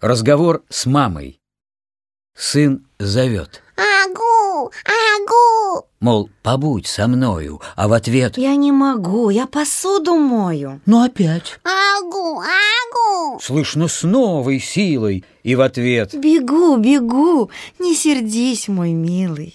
Разговор с мамой. Сын зовет. Агу, агу. Мол, побудь со мною, а в ответ Я не могу, я посуду мою. «Ну опять». Агу, агу. Слышно с новой силой, и в ответ Бегу, бегу, не сердись, мой милый.